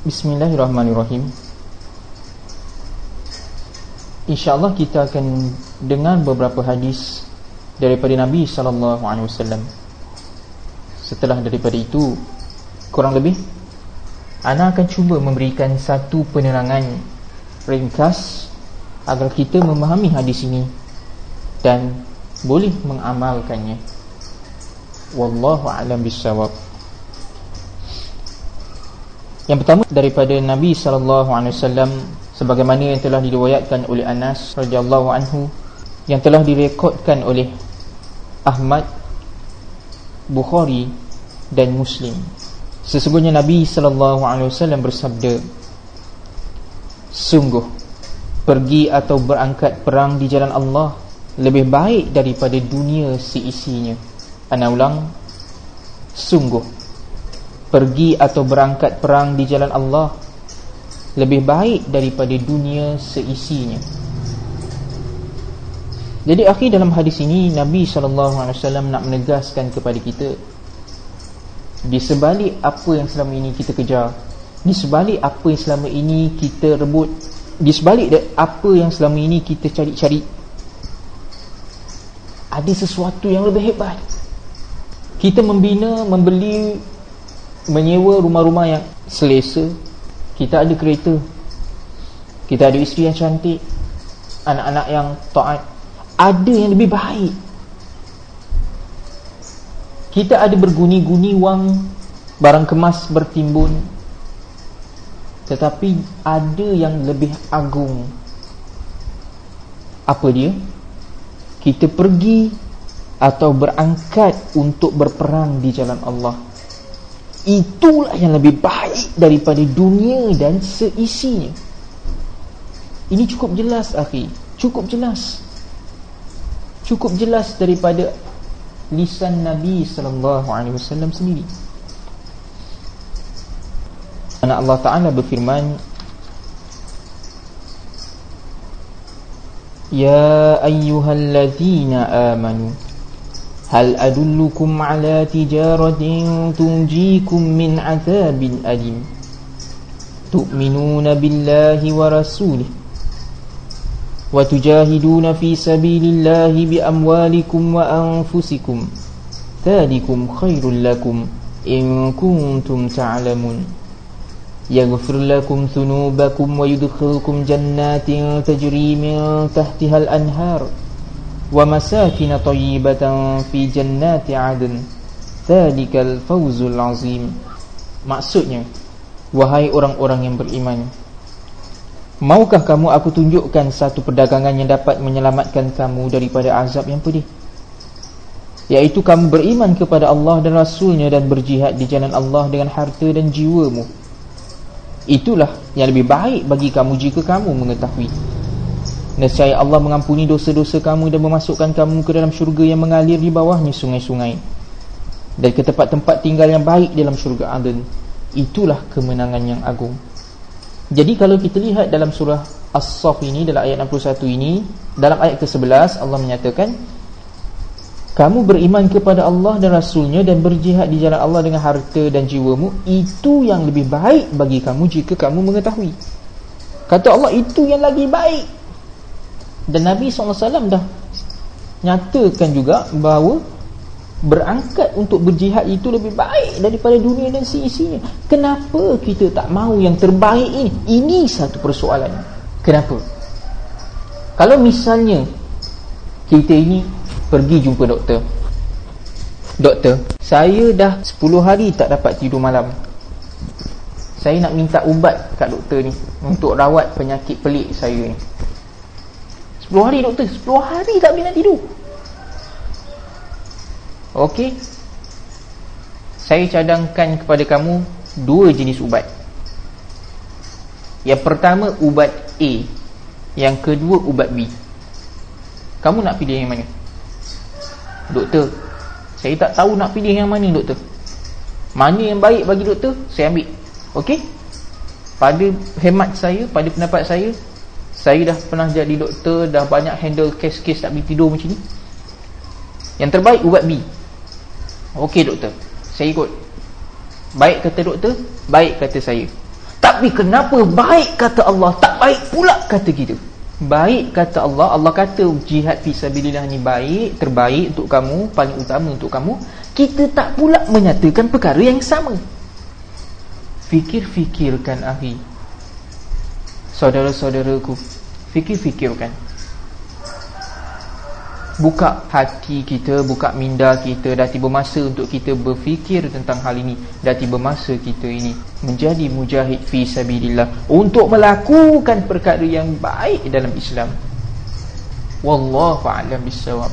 Bismillahirrahmanirrahim. InsyaAllah kita akan dengar beberapa hadis Daripada Nabi SAW Setelah daripada itu Kurang lebih Ana akan cuba memberikan satu penerangan Ringkas Agar kita memahami hadis ini Dan boleh mengamalkannya. Wallahu a'lam bisawab yang pertama daripada Nabi sallallahu alaihi wasallam sebagaimana yang telah diriwayatkan oleh Anas radhiyallahu anhu yang telah direkodkan oleh Ahmad Bukhari dan Muslim. Sesungguhnya Nabi sallallahu alaihi wasallam bersabda Sungguh pergi atau berangkat perang di jalan Allah lebih baik daripada dunia seisinya. Ana ulang sungguh pergi atau berangkat perang di jalan Allah lebih baik daripada dunia seisinya. Jadi akhir dalam hadis ini Nabi SAW nak menegaskan kepada kita Di sebalik apa yang selama ini kita kejar Di sebalik apa yang selama ini kita rebut Di sebalik apa yang selama ini kita cari-cari Ada sesuatu yang lebih hebat Kita membina, membeli menyewa rumah-rumah yang selesa kita ada kereta kita ada isteri yang cantik anak-anak yang taat ada yang lebih baik. Kita ada berguni-guni wang barang kemas bertimbun tetapi ada yang lebih agung. Apa dia? Kita pergi atau berangkat untuk berperang di jalan Allah Itulah yang lebih baik daripada dunia dan seisinya. Ini cukup jelas akhi. Cukup jelas. Cukup jelas daripada Lisan Nabi SAW sendiri. Anak Allah Ta'ala berfirman Ya ayyuhallazina amanu هل أدلكم على تجارة تنجيكم من عذاب أليم تؤمنون بالله ورسوله وتجاهدون في سبيل الله بأموالكم وأنفسكم ذلكم خير لكم إن كنتم تعلمون يغفر لكم ذنوبكم ويدخلكم جنات تجري من تحتها الأنهار wa masakin tayyibatan fi jannati adn. Dzalikal fawzul azim. Maksudnya wahai orang-orang yang beriman maukah kamu aku tunjukkan satu perdagangan yang dapat menyelamatkan kamu daripada azab yang pedih? Yaitu kamu beriman kepada Allah dan Rasulnya dan berjihad di jalan Allah dengan harta dan jiwamu. Itulah yang lebih baik bagi kamu jika kamu mengetahui Nescaya Allah mengampuni dosa-dosa kamu dan memasukkan kamu ke dalam syurga yang mengalir di bawahnya sungai-sungai dan ke tempat-tempat tinggal yang baik dalam syurga Aden. Itulah kemenangan yang agung. Jadi kalau kita lihat dalam surah As-Saff ini dalam ayat 61 ini, dalam ayat ke-11 Allah menyatakan kamu beriman kepada Allah dan Rasulnya dan berjihad di jalan Allah dengan harta dan jiwamu itu yang lebih baik bagi kamu jika kamu mengetahui. Kata Allah itu yang lagi baik dan Nabi SAW dah nyatakan juga bahawa berangkat untuk berjihad itu lebih baik daripada dunia dan seisinya. Kenapa kita tak mahu yang terbaik ini? Ini satu persoalan. Kenapa? Kalau misalnya kita ini pergi jumpa doktor. Doktor, saya dah 10 hari tak dapat tidur malam. Saya nak minta ubat kat doktor ni untuk rawat penyakit pelik saya ni. 10 hari doktor. 10 hari tak boleh nak tidur. Okey Saya cadangkan kepada kamu Dua jenis ubat. Yang pertama ubat A. Yang kedua ubat B. Kamu nak pilih yang mana? Doktor Saya tak tahu nak pilih yang mana doktor. Mana yang baik bagi doktor Saya ambil. Okey Pada hemat saya Pada pendapat saya saya dah pernah jadi doktor Dah banyak handle kes-kes tak boleh tidur macam ni. Yang terbaik ubat B. Okey doktor. Saya ikut. Baik kata doktor Baik kata saya. Tapi kenapa baik kata Allah Tak baik pula kata kita? Baik kata Allah Allah kata jihad fisabilillah ni baik Terbaik untuk kamu Paling utama untuk kamu. Kita tak pula menyatakan perkara yang sama. Fikir-fikirkan akhi Saudara-saudaraku Fikir-fikirkan. Buka hati kita, buka minda kita dah tiba masa untuk kita berfikir tentang hal ini dah tiba masa kita ini menjadi mujahid fi sabilillah untuk melakukan perkara yang baik dalam Islam. Wallahu a'lam bissawab.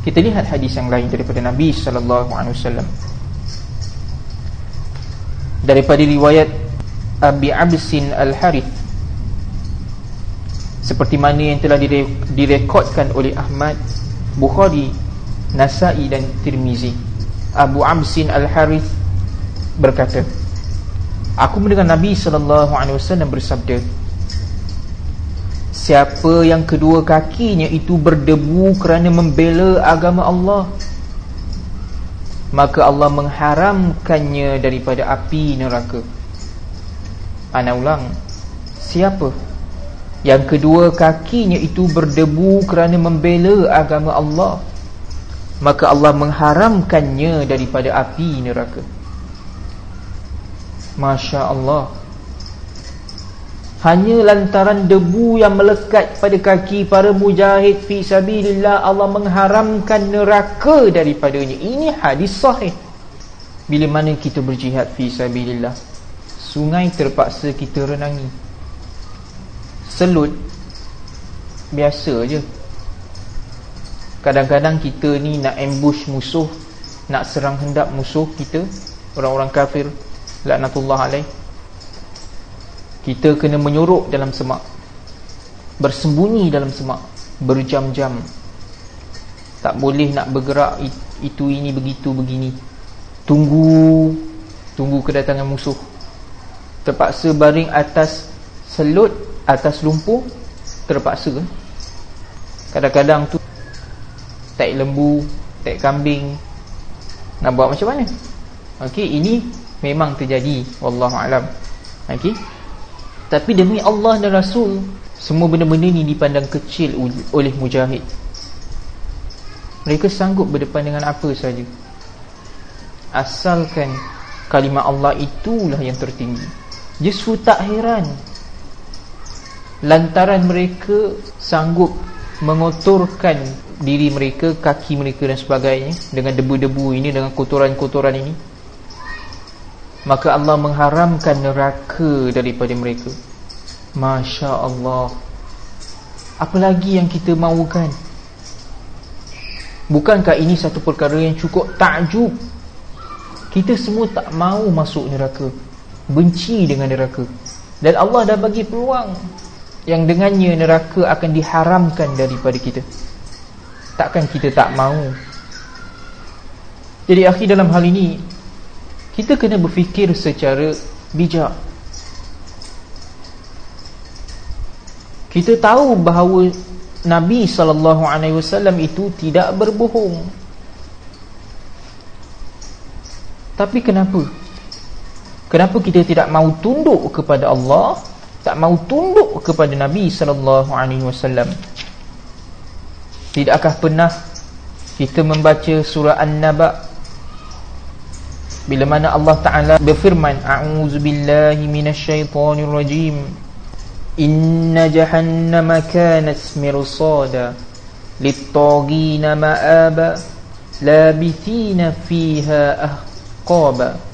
Kita lihat hadis yang lain daripada Nabi sallallahu alaihi wasallam. Daripada riwayat Abi Absin Al-Harith. Seperti mana yang telah direkodkan oleh Ahmad Bukhari Nasai dan Tirmizi. Abu Amsin Al-Harith berkata Aku mendengar Nabi SAW bersabda Siapa yang kedua kakinya itu berdebu kerana membela agama Allah Maka Allah mengharamkannya daripada api neraka Ana ulang. Siapa? Yang kedua kakinya itu berdebu kerana membela agama Allah. Maka Allah mengharamkannya daripada api neraka. Masya Allah. Hanya lantaran debu yang melekat pada kaki para mujahid Fi sabilillah Allah mengharamkan neraka daripadanya. Ini hadis sahih. Bila mana kita berjihad fi sabilillah Sungai terpaksa kita renangi. Selut biasa je. Kadang-kadang kita ni nak ambush musuh nak serang hendak musuh kita orang-orang kafir laknatullah alaih. Kita kena menyorok dalam semak. Bersembunyi dalam semak. Berjam-jam. Tak boleh nak bergerak itu ini begitu begini. Tunggu. Tunggu kedatangan musuh terpaksa baring atas selut atas lumpur terpaksa. Kadang-kadang tu tak lembu tak kambing nak buat macam mana? Okey ini memang terjadi wallahu alam. Okey tapi demi Allah dan Rasul semua benda-benda ni dipandang kecil oleh mujahid. Mereka sanggup berdepan dengan apa saja asalkan kalimah Allah itulah yang tertinggi justru tak heran. Lantaran mereka sanggup mengotorkan diri mereka, kaki mereka dan sebagainya dengan debu-debu ini, dengan kotoran-kotoran ini maka Allah mengharamkan neraka daripada mereka. Masya Allah. Apa lagi yang kita mahukan bukankah ini satu perkara yang cukup takjub? Kita semua tak mahu masuk neraka benci dengan neraka. Dan Allah dah bagi peluang yang dengannya neraka akan diharamkan daripada kita. Takkan kita tak mahu jadi akhir dalam hal ini kita kena berfikir secara bijak. Kita tahu bahawa Nabi SAW itu tidak berbohong. Tapi kenapa kenapa kita tidak mahu tunduk kepada Allah tak mau tunduk kepada Nabi sallallahu alaihi wasallam. Tidakkah pernah kita membaca surah An-Naba? Bila mana Allah Taala berfirman a'udzu billahi minasyaitonir rajim. Inna jahannama kanat mirsada lit-taghina ma'aba labithina fiha ahqaba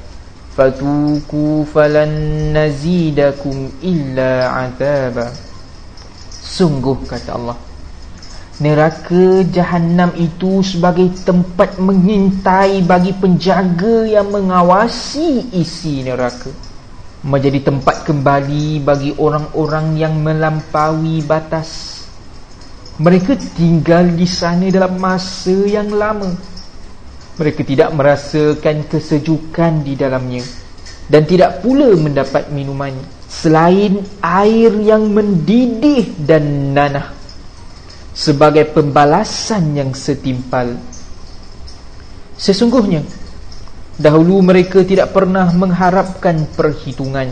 Fatuku falan nazidakum illa azaba sungguh kata Allah neraka jahanam itu sebagai tempat mengintai bagi penjaga yang mengawasi isi neraka. Menjadi tempat kembali bagi orang-orang yang melampaui batas. Mereka tinggal di sana dalam masa yang lama mereka tidak merasakan kesejukan di dalamnya. Dan tidak pula mendapat minuman selain air yang mendidih dan nanah sebagai pembalasan yang setimpal. Sesungguhnya Dahulu mereka tidak pernah mengharapkan perhitungan.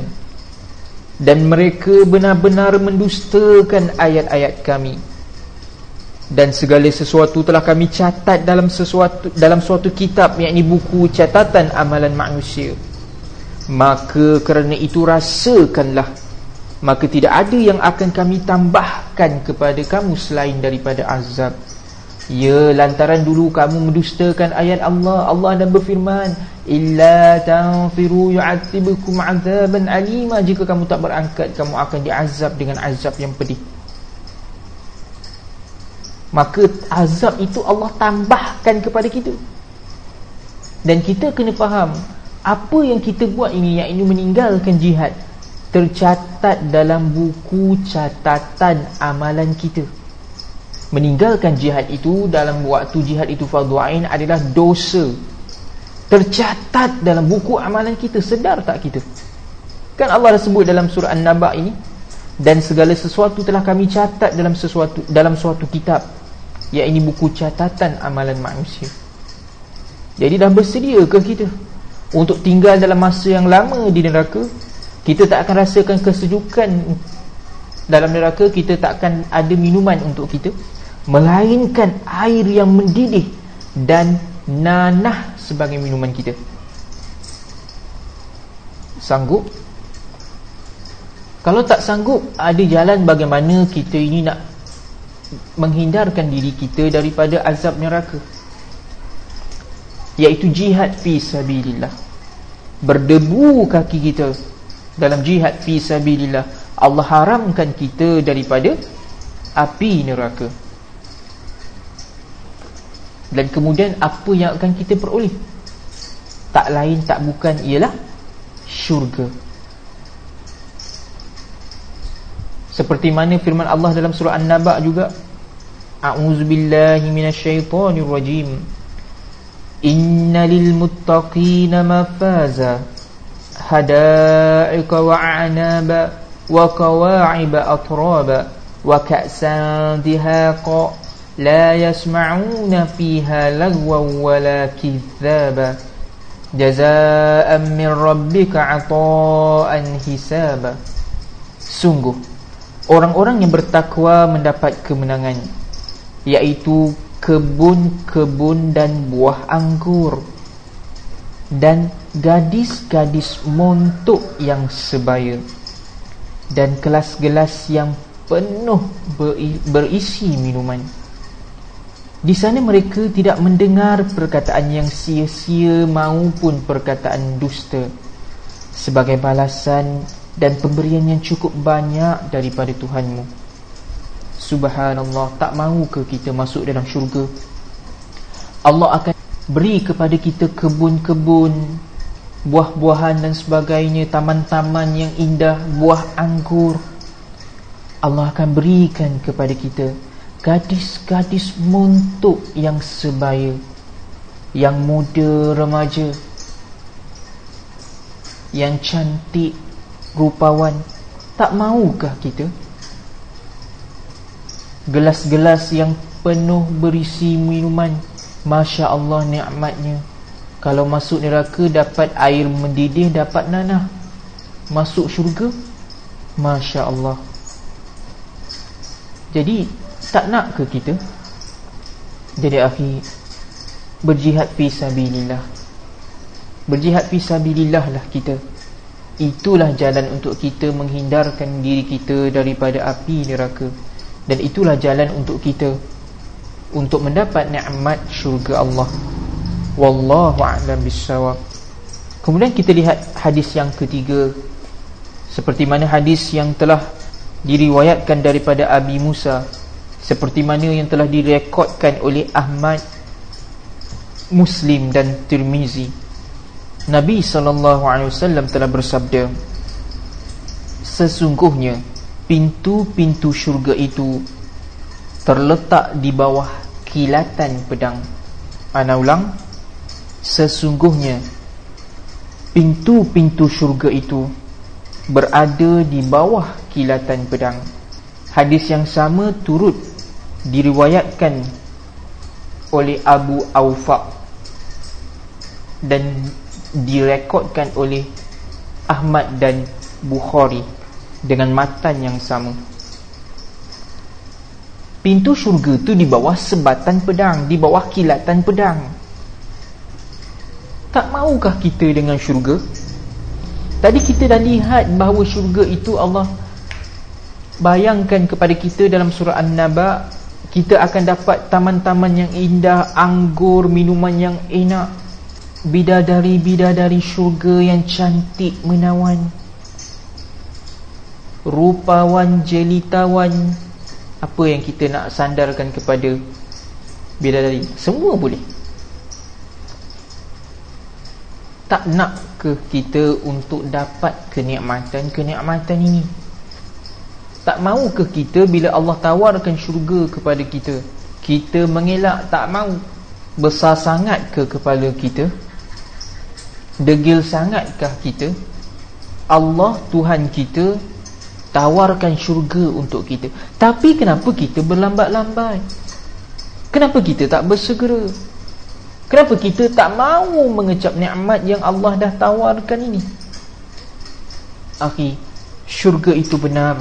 Dan mereka benar-benar mendustakan ayat-ayat kami Dan segala sesuatu telah kami catat dalam sesuatu dalam suatu kitab Yang ini buku catatan amalan manusia. Maka kerana itu rasakanlah Maka tidak ada yang akan kami tambahkan kepada kamu selain daripada azab. Ya lantaran dulu kamu mendustakan ayat Allah. Allah dan berfirman Illa tanfiru yu'atibukum azaban alima. Jika kamu tak berangkat Kamu akan diazab dengan azab yang pedih Maka azab itu Allah tambahkan kepada kita. Dan kita kena faham Apa yang kita buat ini ini meninggalkan jihad Tercatat dalam buku catatan amalan kita. Meninggalkan jihad itu dalam waktu jihad itu fardu ain adalah dosa. Tercatat dalam buku amalan kita sedar tak kita? Kan Allah dah sebut dalam surah an-naba ini dan segala sesuatu telah kami catat dalam sesuatu dalam suatu kitab ini buku catatan amalan manusia. Jadi dah bersedia ke kita untuk tinggal dalam masa yang lama di neraka? Kita tak akan rasakan kesejukan dalam neraka. Kita tak akan ada minuman untuk kita. Melainkan air yang mendidih Dan nanah sebagai minuman kita. Sanggup? Kalau tak sanggup Ada jalan bagaimana kita ini nak Menghindarkan diri kita daripada azab neraka Iaitu jihad fi sabilillah. Berdebu kaki kita Dalam jihad fi sabilillah. Allah haramkan kita daripada Api neraka. Dan kemudian apa yang akan kita peroleh? Tak lain tak bukan ialah Syurga seperti mana firman Allah dalam surah An-Naba juga. A'udzubillahi minasyaitonirrajim. Innalil muttaqina mafaza. Hada'ika wa'anaba wa kawa'iba atraba wa ka'san dihaqa. La yasma'una fiha lagwan wala kithaba. Jaza'an min rabbika ata'an hisaba. Sungguh orang-orang yang bertakwa mendapat kemenangan iaitu kebun-kebun dan buah anggur dan gadis-gadis montok yang sebaya dan kelas-gelas yang penuh berisi minuman. Di sana mereka tidak mendengar perkataan yang sia-sia maupun perkataan dusta sebagai balasan dan pemberian yang cukup banyak daripada Tuhanmu. Subhanallah, tak mahu ke kita masuk dalam syurga? Allah akan beri kepada kita kebun-kebun, buah-buahan dan sebagainya, taman-taman yang indah, buah anggur. Allah akan berikan kepada kita gadis-gadis muntuk yang sebaya yang muda remaja yang cantik rupawan tak maukah kita? Gelas-gelas yang penuh berisi minuman Masya Allah nikmatnya. Kalau masuk neraka dapat air mendidih dapat nanah. Masuk syurga? Masya Allah. Jadi tak nak ke kita? Jadi akhi berjihad fi sabilillah. Berjihad fi sabilillah lah kita itulah jalan untuk kita menghindarkan diri kita daripada api neraka. Dan itulah jalan untuk kita untuk mendapat nikmat syurga Allah. Wallahu a'lam bissawab. Kemudian kita lihat hadis yang ketiga. Seperti mana hadis yang telah diriwayatkan daripada Abi Musa. Seperti mana yang telah direkodkan oleh Ahmad Muslim dan Tirmizi Nabi wasallam telah bersabda sesungguhnya pintu-pintu syurga itu terletak di bawah kilatan pedang. Ana ulang sesungguhnya pintu-pintu syurga itu berada di bawah kilatan pedang. Hadis yang sama turut diriwayatkan oleh Abu Aufa dan direkodkan oleh Ahmad dan Bukhari dengan matan yang sama. Pintu syurga tu di bawah sebatan pedang di bawah kilatan pedang. Tak maukah kita dengan syurga? Tadi kita dah lihat bahawa syurga itu Allah bayangkan kepada kita dalam surah An-Naba kita akan dapat taman-taman yang indah anggur minuman yang enak bidadari-bidadari syurga yang cantik menawan. Rupawan jelitawan. Apa yang kita nak sandarkan kepada bidadari? Semua boleh. Tak nak ke kita untuk dapat kenikmatan-kenikmatan ini? Tak mau ke kita bila Allah tawarkan syurga kepada kita kita mengelak tak mau? Besar sangat ke kepala kita degil sangatkah kita? Allah Tuhan kita tawarkan syurga untuk kita. Tapi kenapa kita berlambat-lambat? Kenapa kita tak bersegera? Kenapa kita tak mahu mengecap nikmat yang Allah dah tawarkan ini? Akhi syurga itu benar.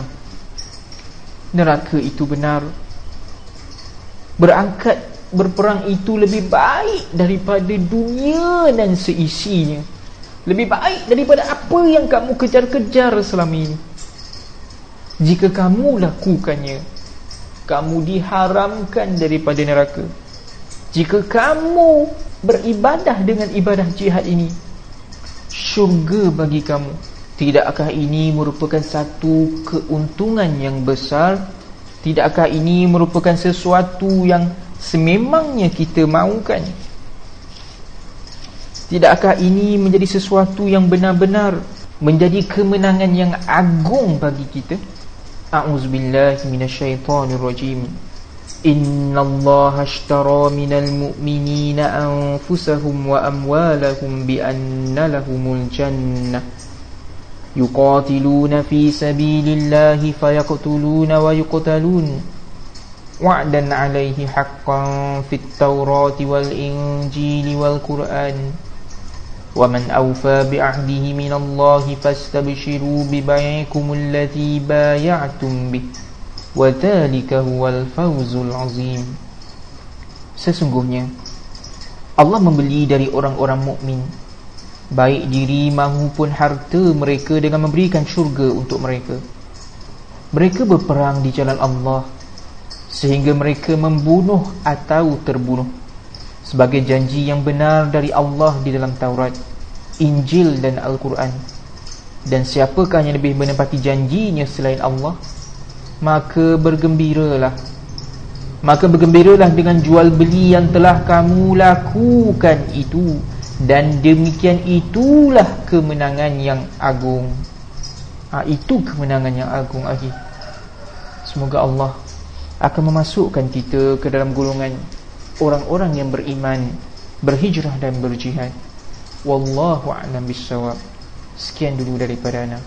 Neraka itu benar. Berangkat berperang itu lebih baik daripada dunia dan seisinya. Lebih baik daripada apa yang kamu kejar-kejar selama ini. Jika kamu lakukannya Kamu diharamkan daripada neraka. Jika kamu beribadah dengan ibadah jihad ini Syurga bagi kamu. Tidakkah ini merupakan satu keuntungan yang besar? Tidakkah ini merupakan sesuatu yang sememangnya kita mahukan Tidakkah ini menjadi sesuatu yang benar-benar Menjadi kemenangan yang agung bagi kita أعوذ بالله من الشيطان الرجيم إن الله اشترى من المؤمنين أنفسهم وأموالهم بأن لهم الجنة يقاتلون في سبيل الله فيقتلون ويقتلون وعدا عليه حقا في التوراة والإنجيل والقرآن ومن أوفى بعهده من الله فاستبشروا ببيعكم الذي بايعتم به وذلك هو الفوز العظيم Sesungguhnya Allah membeli dari orang-orang mukmin baik diri maupun harta mereka dengan memberikan syurga untuk mereka. Mereka berperang di jalan Allah sehingga mereka membunuh atau terbunuh sebagai janji yang benar dari Allah di dalam Taurat, Injil dan Al-Quran. Dan siapakah yang lebih menepati janjinya selain Allah? Maka bergembiralah. Maka bergembiralah dengan jual beli yang telah kamu lakukan itu dan demikian itulah kemenangan yang agung. Ha, itu kemenangan yang agung lagi. Semoga Allah akan memasukkan kita ke dalam golongan orang-orang yang beriman berhijrah dan berjihad. Wallahu a'lam bissawab. Sekian dulu daripada ana